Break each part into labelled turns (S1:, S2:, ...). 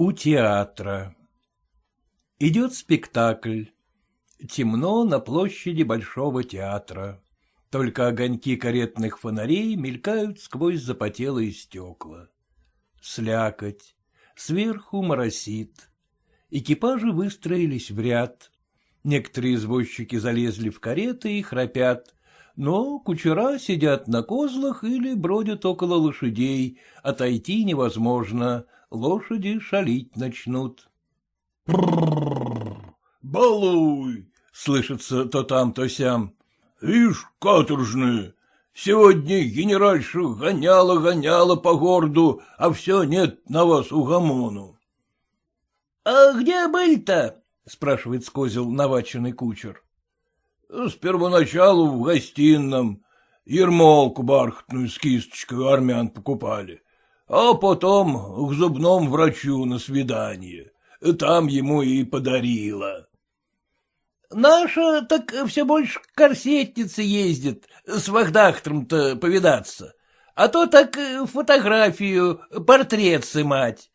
S1: У театра Идет спектакль. Темно на площади Большого театра. Только огоньки каретных фонарей мелькают сквозь запотелые стекла. Слякоть. Сверху моросит. Экипажи выстроились в ряд. Некоторые извозчики залезли в кареты и храпят, но кучера сидят на козлах или бродят около лошадей, отойти невозможно, лошади шалить начнут.
S2: «Балуй!» — слышится то там, то сям. «Ишь, каторжные! Сегодня генеральша гоняла-гоняла по городу, а все нет на вас угомону».
S3: «А где были-то?» — спрашивает с козел наваченный кучер.
S2: — С первоначалу в гостином. Ермолку бархатную с кисточкой армян покупали. А потом к зубному врачу на свидание. Там ему и подарила.
S3: — Наша так все больше к ездит, с вахдахтером-то повидаться. А то так фотографию, портрет сымать.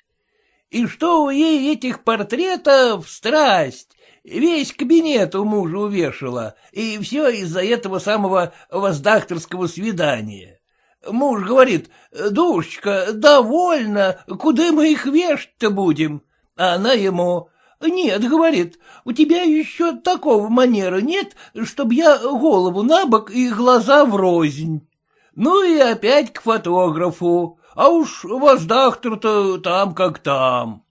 S3: И что у ей этих портретов страсть, весь кабинет у мужа увешала, и все из-за этого самого воздахтерского свидания. Муж говорит, душечка, довольно, куда мы их вешать-то будем? А она ему, нет, говорит, у тебя еще такого манера нет, чтобы я голову на бок и глаза врознь. Ну и опять к фотографу а уж воздахтер-то там как там.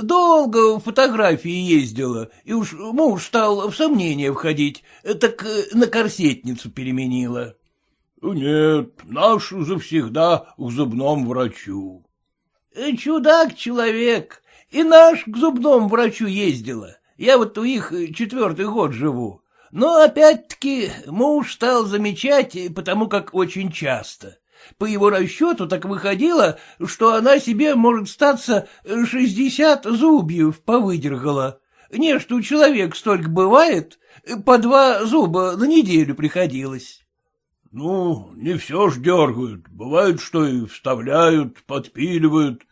S3: Долго в фотографии ездила, и уж муж стал в сомнение входить, так на корсетницу переменила.
S2: — Нет, наш завсегда к зубному врачу.
S3: — Чудак человек, и наш к зубному врачу ездила. Я вот у их четвертый год живу. Но опять-таки муж стал замечать, потому как очень часто. По его расчету так выходило, что она себе, может, статься, шестьдесят зубьев повыдергала. Не, что у человека столько бывает, по два зуба на неделю приходилось.
S2: — Ну, не все ж дергают, бывает, что и вставляют, подпиливают.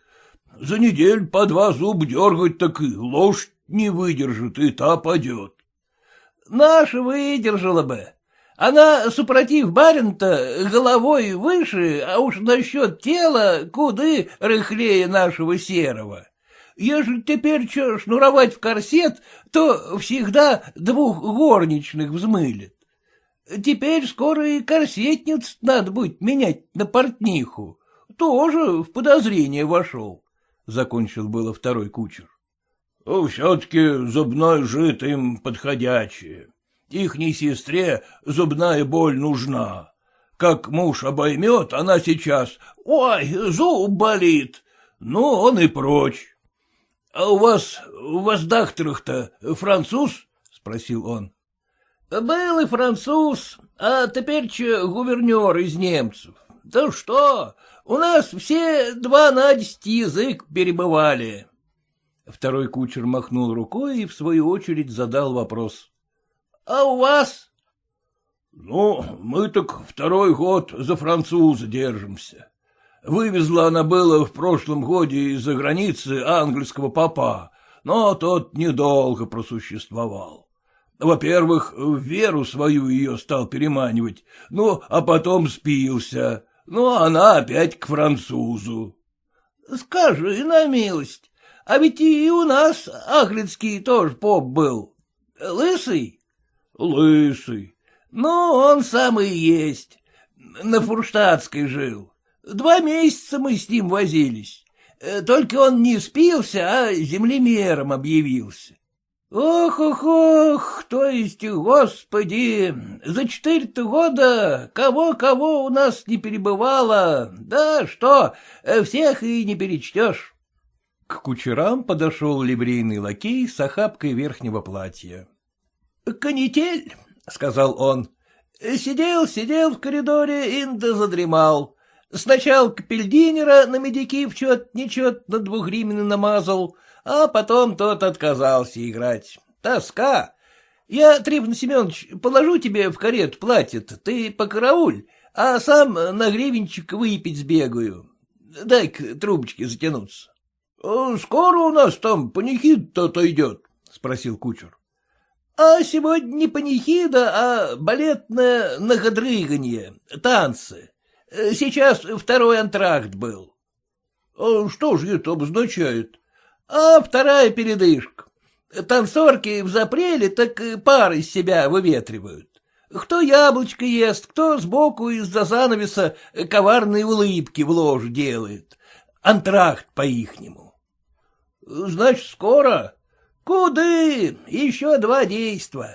S2: За неделю по два зуба дергать, так и лошадь не выдержит, и та падет.
S3: — Наша выдержала бы, она, супротив барин-то, головой выше, а уж насчет тела куды рыхлее нашего серого. Ежели теперь что шнуровать в корсет, то всегда двух горничных взмылит. Теперь скоро и корсетниц надо будет менять на портниху. Тоже в подозрение вошел. Закончил было второй кучер.
S2: — Все-таки зубной жит им подходящее, Ихней сестре зубная боль нужна. Как муж обоймет, она сейчас «Ой, зуб болит!» Ну, он и прочь. — А у вас в воздахтерах-то француз? — спросил он.
S3: — Был и француз, а теперь че гувернер из немцев. Да что, у нас все два на десять язык перебывали. Второй кучер махнул рукой и, в свою очередь, задал вопрос. А у вас?
S2: — Ну, мы так второй год за француза держимся. Вывезла она было в прошлом годе из-за границы английского папа, но тот недолго просуществовал. Во-первых, в веру свою ее стал переманивать, ну, а потом спился. Ну, она опять к французу.
S3: — Скажи на милость, а ведь и у нас Ахлицкий тоже поп был. Лысый?
S2: Лысый.
S3: Ну, он самый есть. На Фурштадтской жил. Два месяца мы с ним возились. Только он не спился, а землемером объявился. Ох-ох-ох, то есть, господи, за четыре-то года кого-кого у нас не перебывало, да что, всех и не перечтешь.
S1: К кучерам подошел ливрейный лакей с охапкой верхнего платья.
S3: — Канитель, — сказал он. — Сидел, сидел в коридоре, инда задремал. Сначала капельдинера на медики в чет-нечет на двухгривны намазал, а потом тот отказался играть. Тоска. Я, Трифон Семенович, положу тебе в карету платье ты покарауль, а сам на гривенчик выпить сбегаю. Дай-ка трубочки затянуться.
S2: — Скоро у нас там панихид-то отойдет? — спросил кучер.
S3: — А сегодня не панихида, а балетное нагодрыганье, танцы. Сейчас второй антракт был.
S2: — А что же это обозначает?
S3: — А вторая передышка. Танцорки в запреле так пар из себя выветривают. Кто яблочко ест, кто сбоку из-за занавеса коварные улыбки в ложь делает. Антракт по-ихнему.
S2: — Значит, скоро?
S3: — Куды? Еще два действа.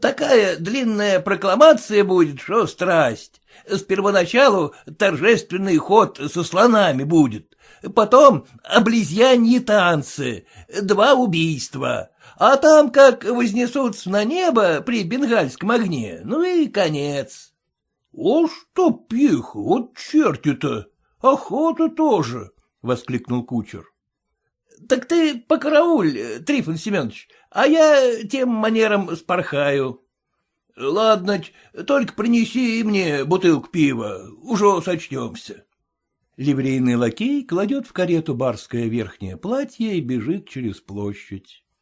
S3: Такая длинная прокламация будет, что страсть. С первоначалу торжественный ход со слонами будет, потом облизьяньи танцы, два убийства, а там как вознесутся на небо при бенгальском огне, ну и конец.
S2: — О, что пих, вот черти-то, охота тоже, — воскликнул кучер.
S3: — Так ты покарауль, Трифон Семенович, а я тем манером спорхаю.
S2: — Ладно, только принеси мне бутылку пива, уже сочтемся.
S1: Ливрейный лакей кладет в карету барское верхнее платье и бежит через площадь.